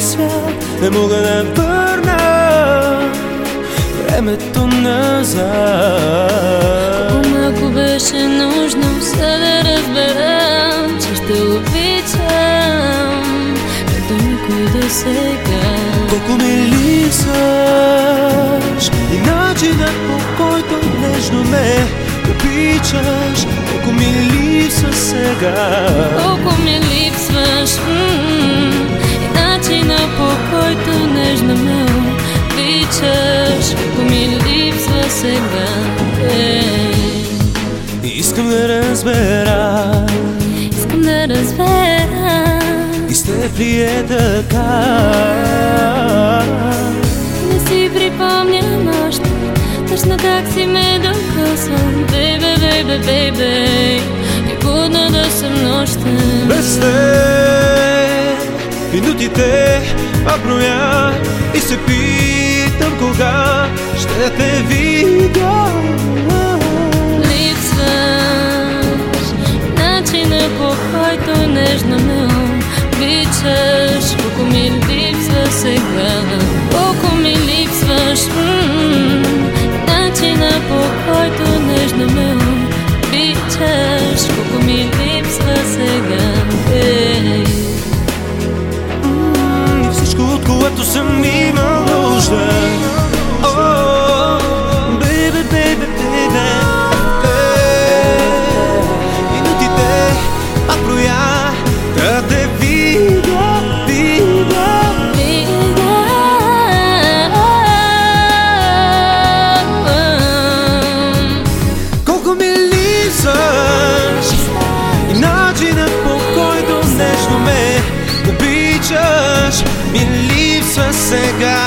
свят. Не мога да върна времето назад. Колко малко беше нужно за да разбера Че ще обичам Като никой до сега. Колко ми липсваш И начинът по който нежно ме обичаш. Колко ми липсва сега. Колко ми липсваш м-м, Искам да разбера. Искам да разбера. И с теб ли е така? Не си припомням още. Точно как си ме докосвам. Бейбе, бейбе, бейбе И будна да съм нощен. Без теб минутите броя. И се питам кога ще те видя съм имал нужда. О, baby, baby, baby. Е, Минутите броя да те видя, видя. Колко ми липсваш И начинът Ми липсва сега